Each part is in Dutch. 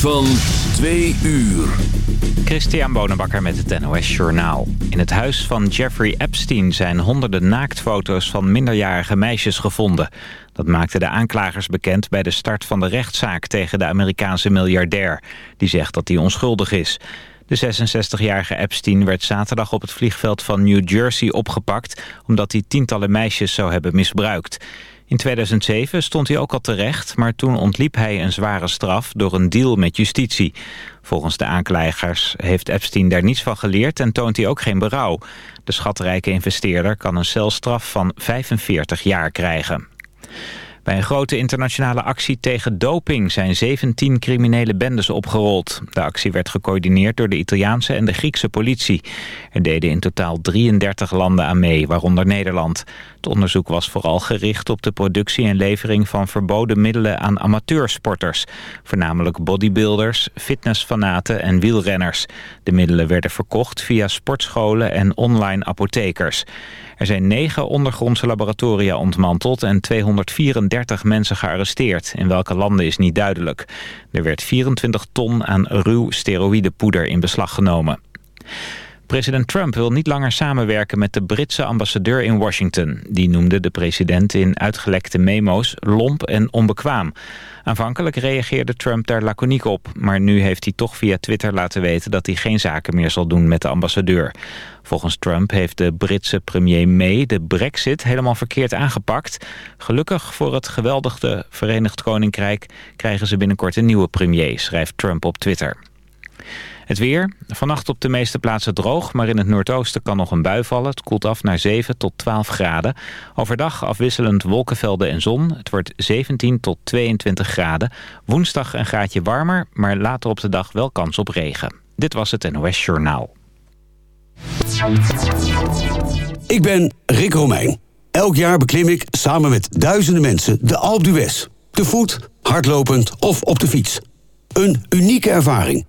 van twee uur. Christian Bonenbakker met het NOS Journaal. In het huis van Jeffrey Epstein zijn honderden naaktfoto's van minderjarige meisjes gevonden. Dat maakten de aanklagers bekend bij de start van de rechtszaak tegen de Amerikaanse miljardair. Die zegt dat hij onschuldig is. De 66-jarige Epstein werd zaterdag op het vliegveld van New Jersey opgepakt... omdat hij tientallen meisjes zou hebben misbruikt. In 2007 stond hij ook al terecht, maar toen ontliep hij een zware straf door een deal met justitie. Volgens de aanklagers heeft Epstein daar niets van geleerd en toont hij ook geen berouw. De schatrijke investeerder kan een celstraf van 45 jaar krijgen. Bij een grote internationale actie tegen doping zijn 17 criminele bendes opgerold. De actie werd gecoördineerd door de Italiaanse en de Griekse politie. Er deden in totaal 33 landen aan mee, waaronder Nederland. Het onderzoek was vooral gericht op de productie en levering van verboden middelen aan amateursporters. Voornamelijk bodybuilders, fitnessfanaten en wielrenners. De middelen werden verkocht via sportscholen en online apothekers. Er zijn negen ondergrondse laboratoria ontmanteld en 234 mensen gearresteerd. In welke landen is niet duidelijk. Er werd 24 ton aan ruw steroïdepoeder in beslag genomen. President Trump wil niet langer samenwerken met de Britse ambassadeur in Washington. Die noemde de president in uitgelekte memo's lomp en onbekwaam. Aanvankelijk reageerde Trump daar laconiek op... maar nu heeft hij toch via Twitter laten weten... dat hij geen zaken meer zal doen met de ambassadeur. Volgens Trump heeft de Britse premier May de brexit helemaal verkeerd aangepakt. Gelukkig voor het geweldige Verenigd Koninkrijk... krijgen ze binnenkort een nieuwe premier, schrijft Trump op Twitter. Het weer. Vannacht op de meeste plaatsen droog, maar in het noordoosten kan nog een bui vallen. Het koelt af naar 7 tot 12 graden. Overdag afwisselend wolkenvelden en zon. Het wordt 17 tot 22 graden. Woensdag een graadje warmer, maar later op de dag wel kans op regen. Dit was het NOS Journaal. Ik ben Rick Romeijn. Elk jaar beklim ik samen met duizenden mensen de Alpe d'Huez. Te voet, hardlopend of op de fiets. Een unieke ervaring.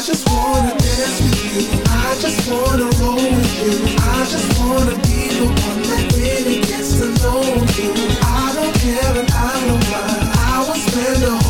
Just wanna dance with you. I just wanna roll with you. I just wanna be the one that really gets to know you. I don't care and I don't mind. I will spend a whole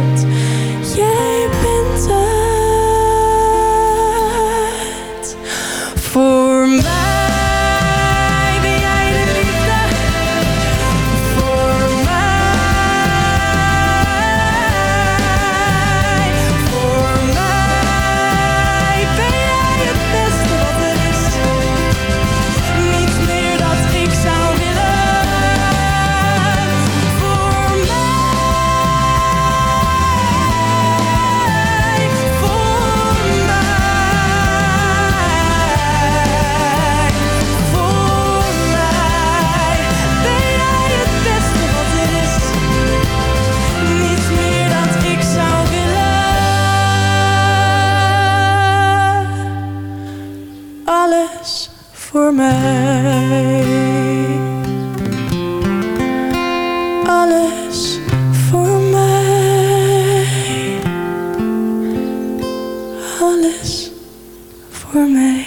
mij. Alles voor mij. Alles voor mij.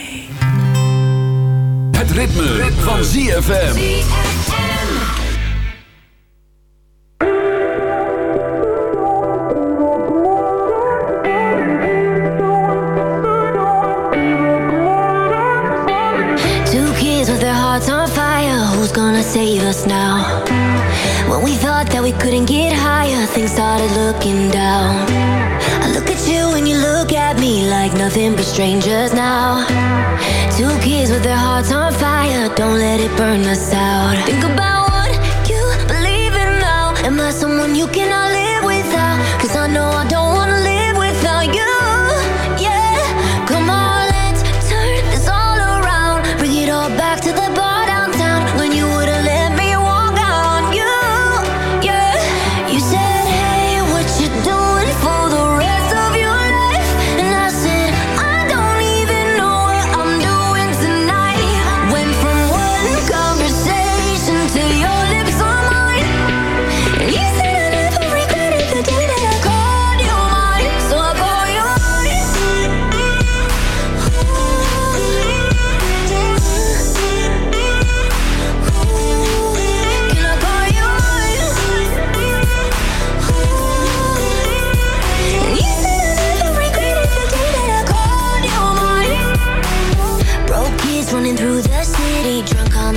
Het ritme, ritme. van ZFM.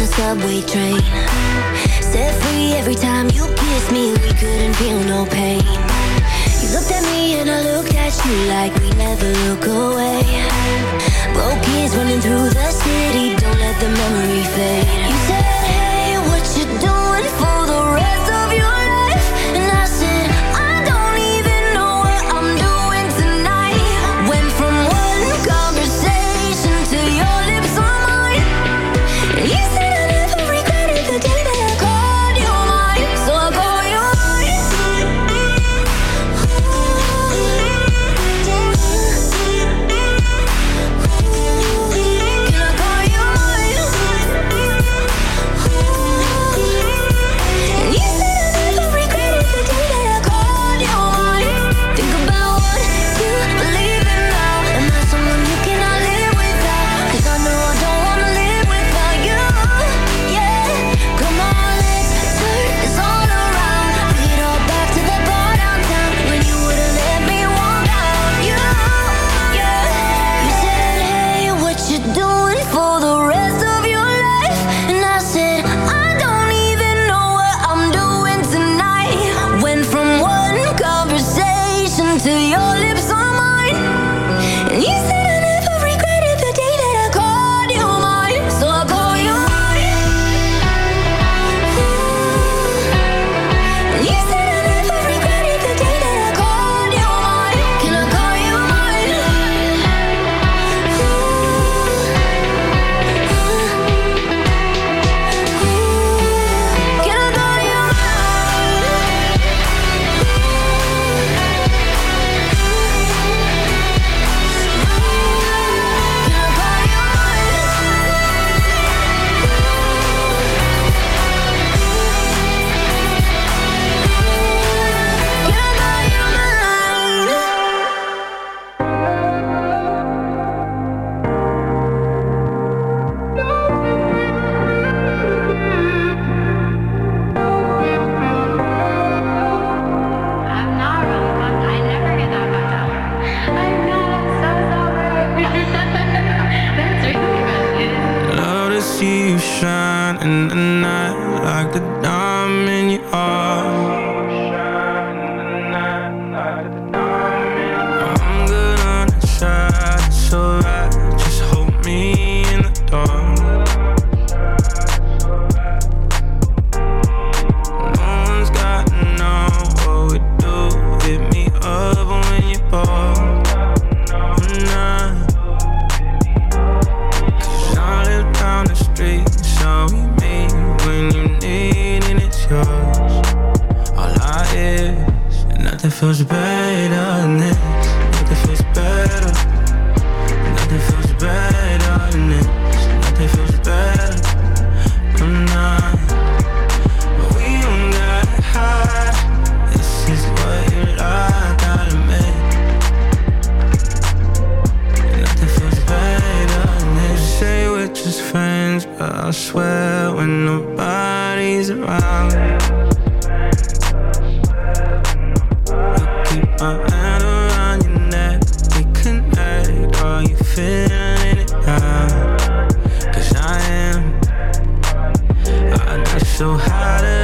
subway train. Set free every time you kiss me. We couldn't feel no pain. You looked at me and I looked at you Like we never look away. Broke kids running through the city. Don't let the memory fade. You said, hey, what you doing for the rest of your life? so how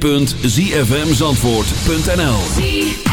www.zfmzandvoort.nl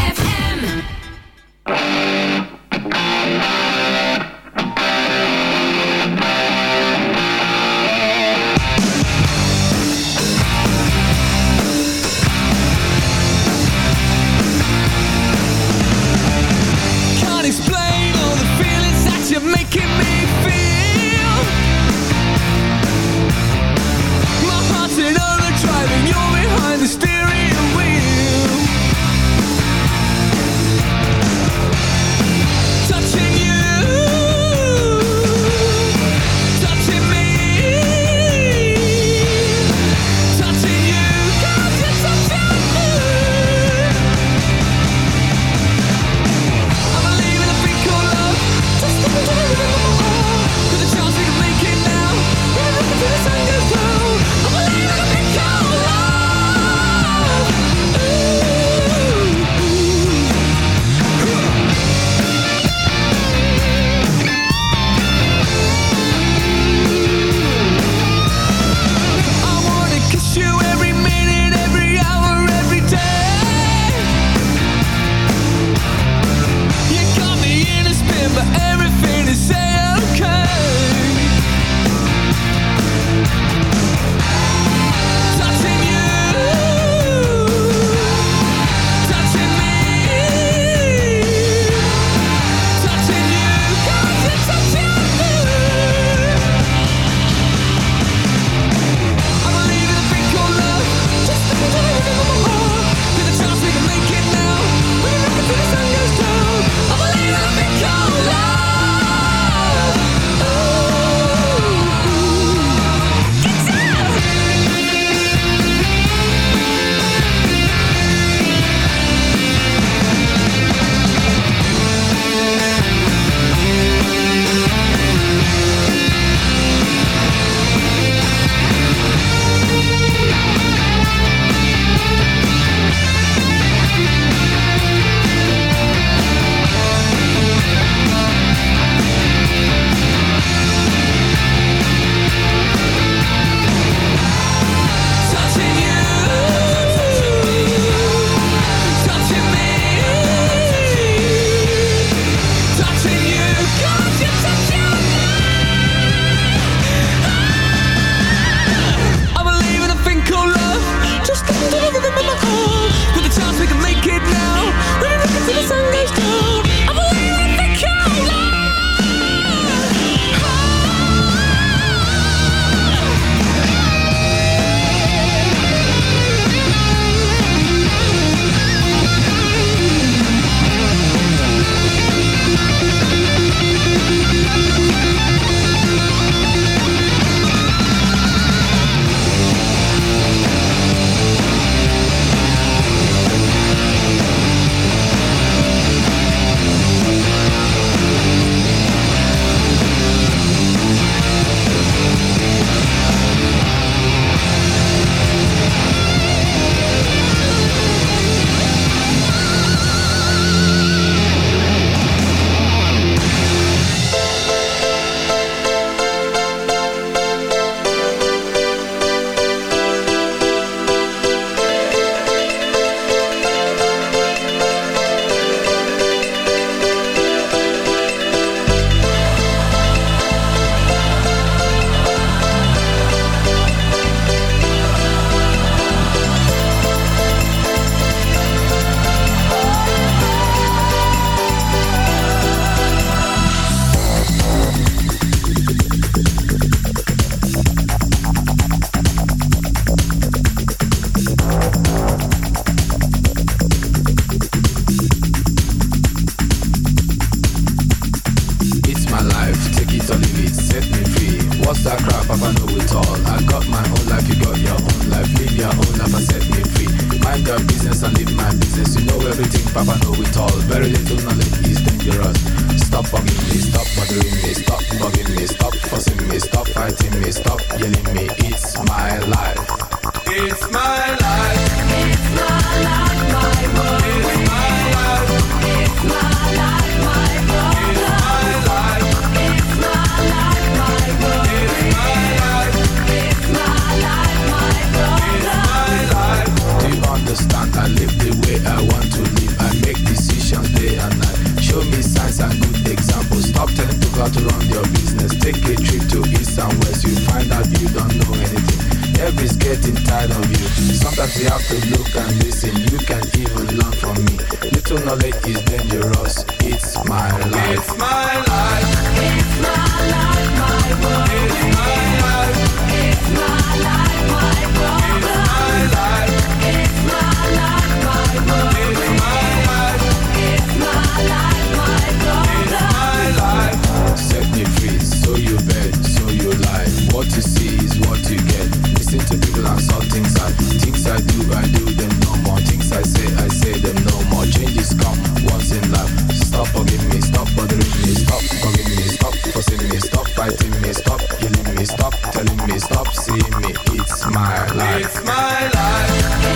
stop, yelling me stop, telling me stop, see me, it's my life. It's my life.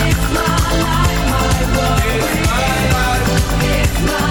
It's my life, my world. It's my life. It's my life.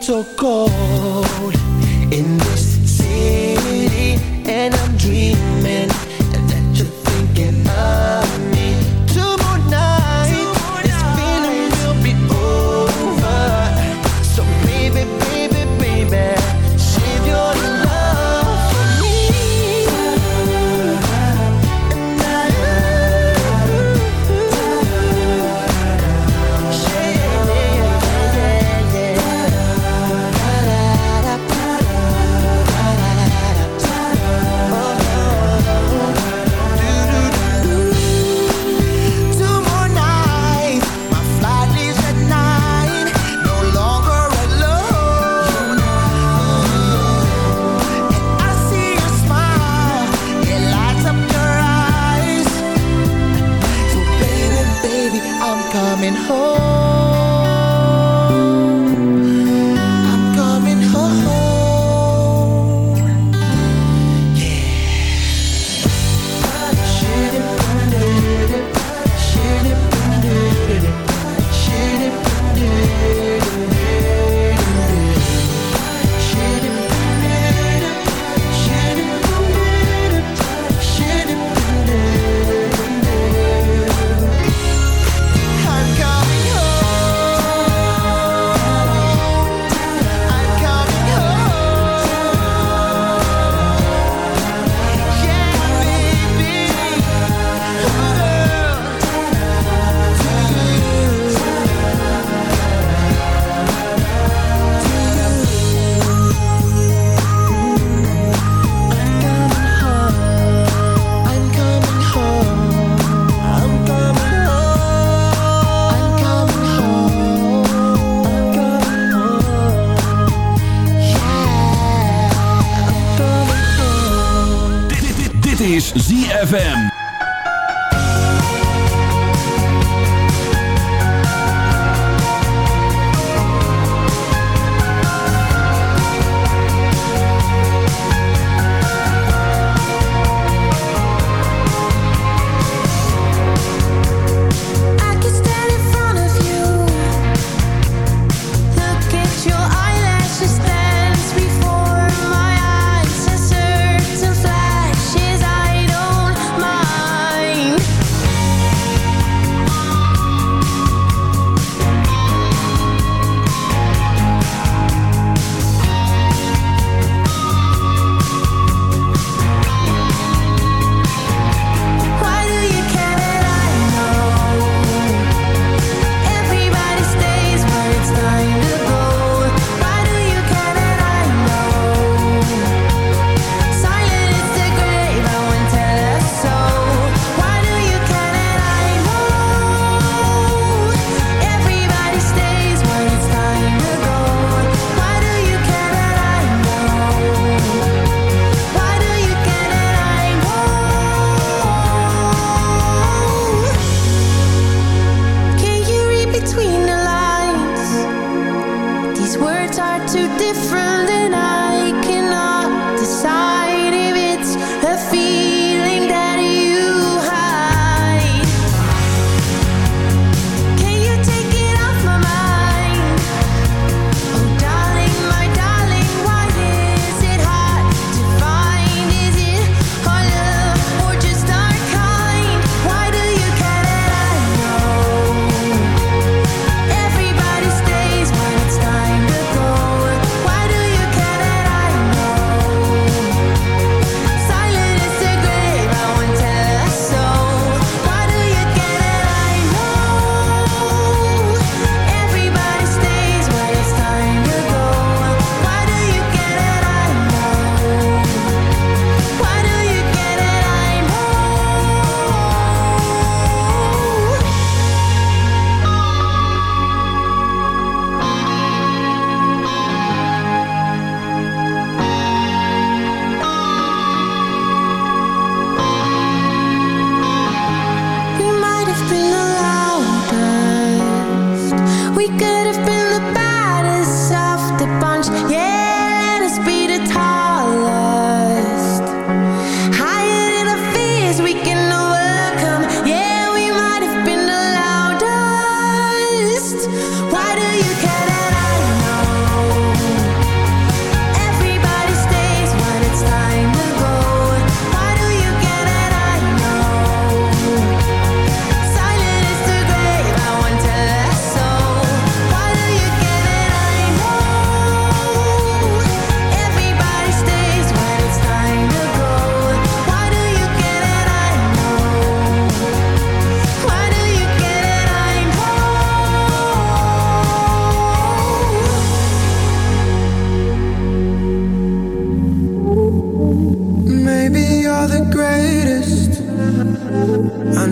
it's so cold in this city and I'm dreaming. ZFM.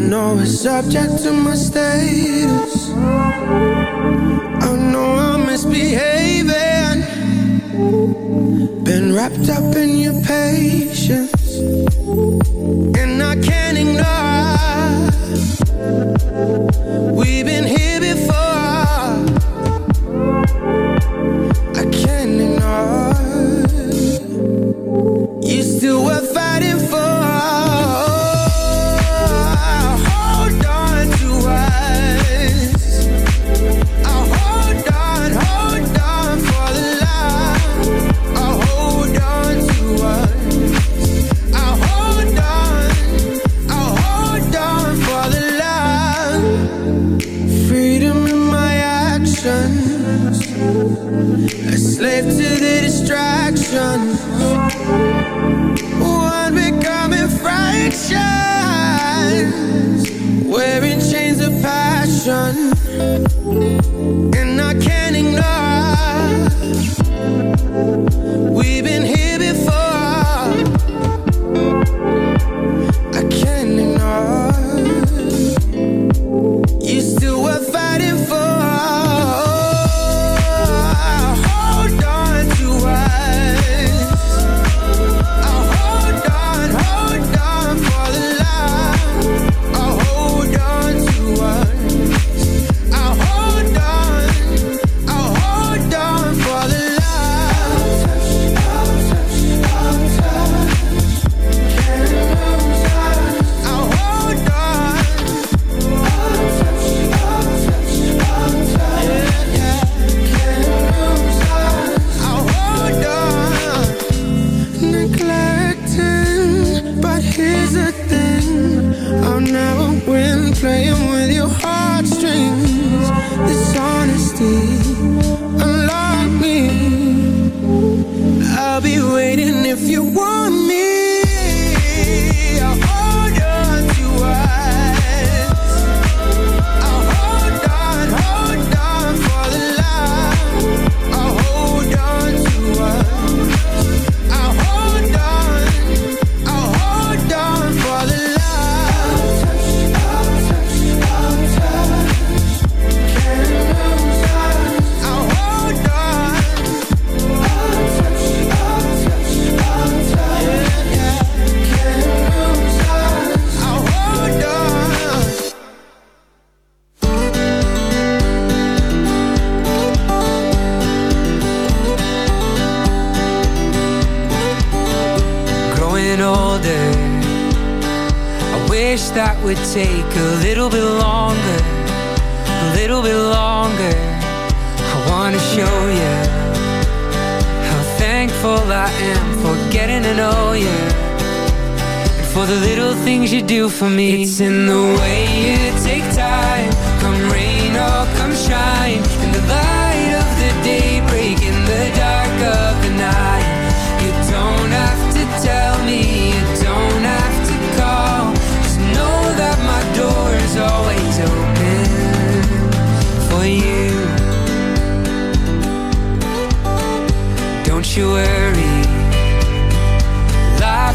know it's subject to my status. I know I'm misbehaving. Been wrapped up in your patience, and I can't ignore. We've been.